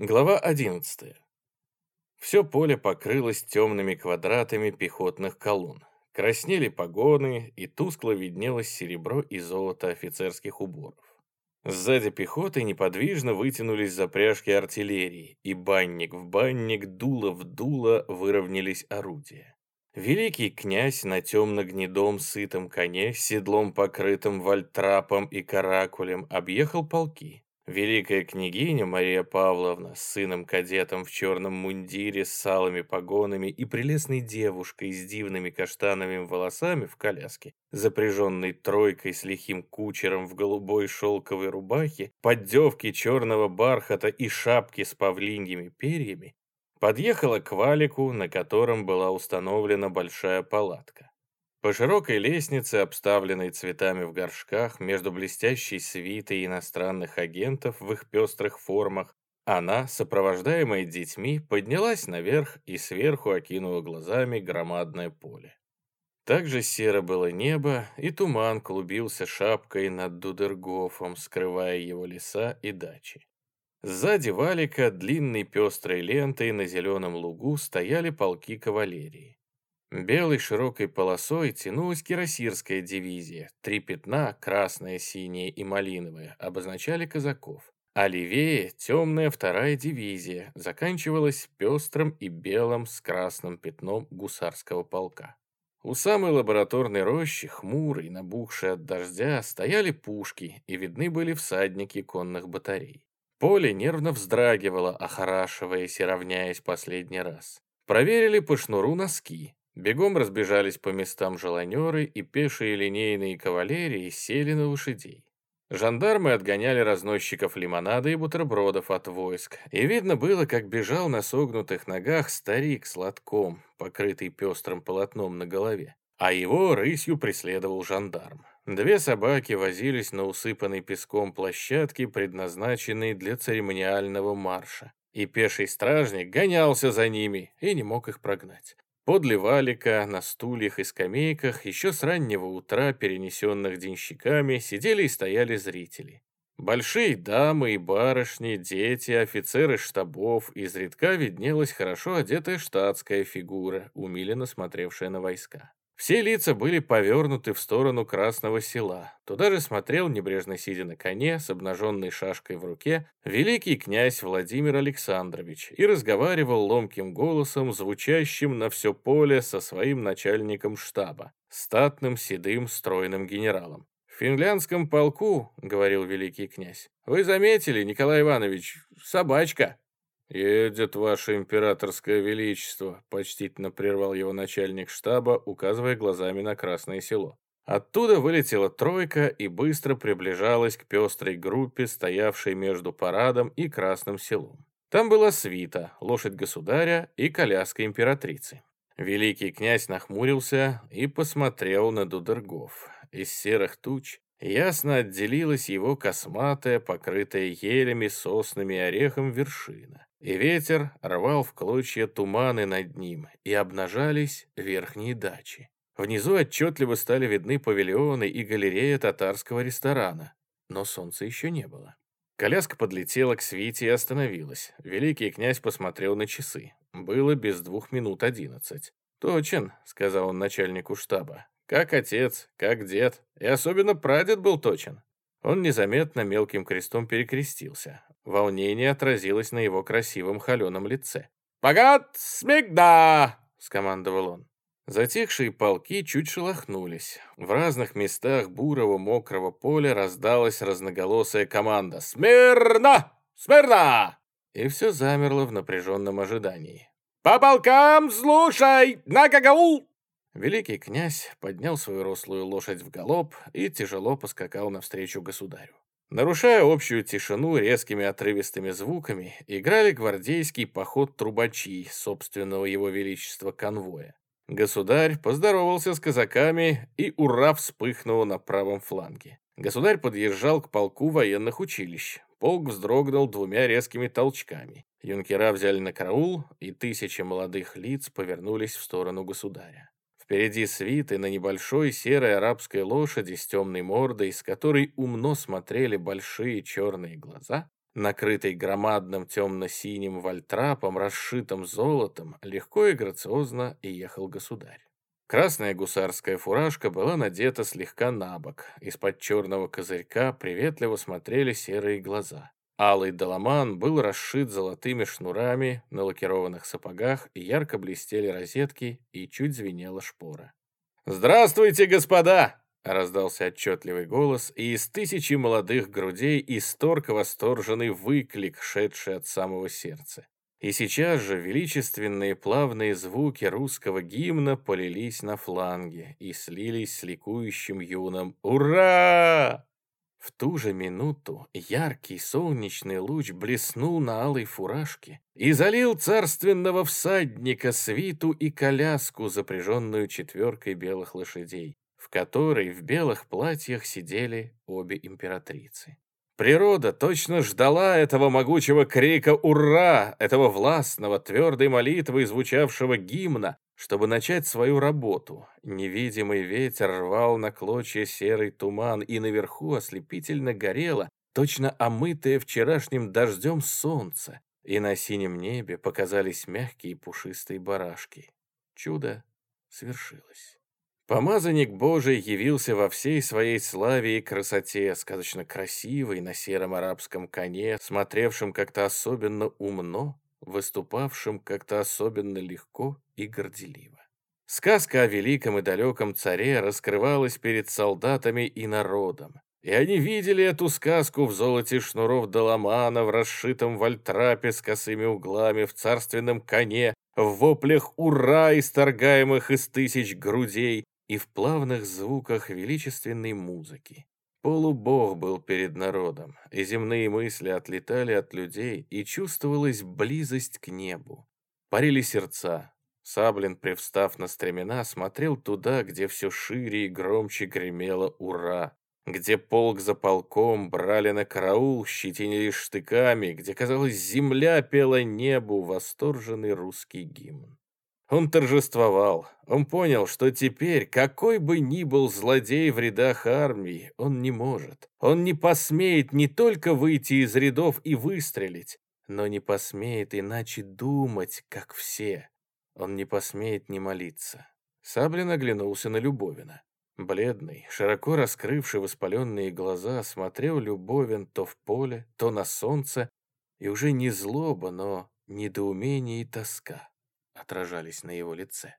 Глава 11. Все поле покрылось темными квадратами пехотных колонн. Краснели погоны, и тускло виднелось серебро и золото офицерских уборов. Сзади пехоты неподвижно вытянулись запряжки артиллерии, и банник в банник, дуло в дуло выровнялись орудия. Великий князь на темно-гнедом сытом коне седлом покрытым вальтрапом и каракулем объехал полки. Великая княгиня Мария Павловна с сыном-кадетом в черном мундире с салыми погонами и прелестной девушкой с дивными каштановыми волосами в коляске, запряженной тройкой с лихим кучером в голубой шелковой рубахе, поддевке черного бархата и шапке с павлиньими перьями, подъехала к валику, на котором была установлена большая палатка. По широкой лестнице, обставленной цветами в горшках, между блестящей свитой иностранных агентов в их пестрых формах, она, сопровождаемая детьми, поднялась наверх и сверху окинула глазами громадное поле. Также серо было небо, и туман клубился шапкой над Дудергофом, скрывая его леса и дачи. Сзади валика длинной пестрой лентой на зеленом лугу стояли полки кавалерии. Белой широкой полосой тянулась кирасирская дивизия. Три пятна, красное, синее и малиновое, обозначали казаков. А левее темная вторая дивизия заканчивалась пестрым и белым с красным пятном гусарского полка. У самой лабораторной рощи, хмурой, набухшей от дождя, стояли пушки и видны были всадники конных батарей. Поле нервно вздрагивало, охорашиваясь и равняясь последний раз. Проверили по шнуру носки. Бегом разбежались по местам желанеры, и пешие линейные кавалерии сели на лошадей. Жандармы отгоняли разносчиков лимонада и бутербродов от войск, и видно было, как бежал на согнутых ногах старик с лотком, покрытый пестрым полотном на голове, а его рысью преследовал жандарм. Две собаки возились на усыпанной песком площадке, предназначенной для церемониального марша, и пеший стражник гонялся за ними и не мог их прогнать. Подле валика, на стульях и скамейках, еще с раннего утра, перенесенных денщиками, сидели и стояли зрители. Большие дамы и барышни, дети, офицеры штабов, изредка виднелась хорошо одетая штатская фигура, умиленно смотревшая на войска. Все лица были повернуты в сторону Красного села. Туда же смотрел, небрежно сидя на коне, с обнаженной шашкой в руке, великий князь Владимир Александрович и разговаривал ломким голосом, звучащим на все поле со своим начальником штаба, статным, седым, стройным генералом. «В финляндском полку, — говорил великий князь, — вы заметили, Николай Иванович, собачка?» «Едет ваше императорское величество», — почтительно прервал его начальник штаба, указывая глазами на Красное село. Оттуда вылетела тройка и быстро приближалась к пестрой группе, стоявшей между парадом и Красным селом. Там была свита, лошадь государя и коляска императрицы. Великий князь нахмурился и посмотрел на Дудергов. Из серых туч ясно отделилась его косматая, покрытая елями, соснами и орехом вершина и ветер рвал в клочья туманы над ним, и обнажались верхние дачи. Внизу отчетливо стали видны павильоны и галерея татарского ресторана, но солнца еще не было. Коляска подлетела к свите и остановилась. Великий князь посмотрел на часы. Было без двух минут одиннадцать. «Точен», — сказал он начальнику штаба. «Как отец, как дед, и особенно прадед был точен». Он незаметно мелким крестом перекрестился. Волнение отразилось на его красивом холеном лице. «Погад смегда!» — скомандовал он. Затихшие полки чуть шелохнулись. В разных местах бурого мокрого поля раздалась разноголосая команда «Смирно! Смирно!» И все замерло в напряженном ожидании. «По полкам слушай! На гагаул!» Великий князь поднял свою рослую лошадь в галоп и тяжело поскакал навстречу государю. Нарушая общую тишину резкими отрывистыми звуками, играли гвардейский поход трубачи собственного его величества конвоя. Государь поздоровался с казаками, и ура вспыхнуло на правом фланге. Государь подъезжал к полку военных училищ. Полк вздрогнул двумя резкими толчками. Юнкера взяли на караул, и тысячи молодых лиц повернулись в сторону государя. Впереди свиты на небольшой серой арабской лошади с темной мордой, с которой умно смотрели большие черные глаза, Накрытый громадным темно-синим вальтрапом, расшитым золотом, легко и грациозно ехал государь. Красная гусарская фуражка была надета слегка на бок. Из-под черного козырька приветливо смотрели серые глаза. Алый доломан был расшит золотыми шнурами на лакированных сапогах, ярко блестели розетки, и чуть звенела шпора. «Здравствуйте, господа!» Раздался отчетливый голос, и из тысячи молодых грудей исторг восторженный выклик, шедший от самого сердца. И сейчас же величественные плавные звуки русского гимна полились на фланге и слились с ликующим юным «Ура!». В ту же минуту яркий солнечный луч блеснул на алой фуражке и залил царственного всадника свиту и коляску, запряженную четверкой белых лошадей в которой в белых платьях сидели обе императрицы. Природа точно ждала этого могучего крика «Ура!», этого властного, твердой молитвы, звучавшего гимна, чтобы начать свою работу. Невидимый ветер рвал на клочья серый туман, и наверху ослепительно горело, точно омытое вчерашним дождем солнце, и на синем небе показались мягкие пушистые барашки. Чудо свершилось. Помазанник Божий явился во всей своей славе и красоте, сказочно красивый, на сером арабском коне, смотревшим как-то особенно умно, выступавшим как-то особенно легко и горделиво. Сказка о великом и далеком царе раскрывалась перед солдатами и народом. И они видели эту сказку в золоте шнуров Доломана, в расшитом вальтрапе с косыми углами, в царственном коне, в воплях «Ура!», исторгаемых из тысяч грудей, и в плавных звуках величественной музыки. Полубог был перед народом, и земные мысли отлетали от людей, и чувствовалась близость к небу. Парили сердца. Саблин, привстав на стремена, смотрел туда, где все шире и громче гремело «Ура!», где полк за полком брали на караул, щетинили штыками, где, казалось, земля пела небу восторженный русский гимн. Он торжествовал. Он понял, что теперь, какой бы ни был злодей в рядах армии, он не может. Он не посмеет не только выйти из рядов и выстрелить, но не посмеет иначе думать, как все. Он не посмеет не молиться. Саблин оглянулся на Любовина. Бледный, широко раскрывший воспаленные глаза, смотрел Любовин то в поле, то на солнце, и уже не злоба, но недоумение и тоска отражались на его лице.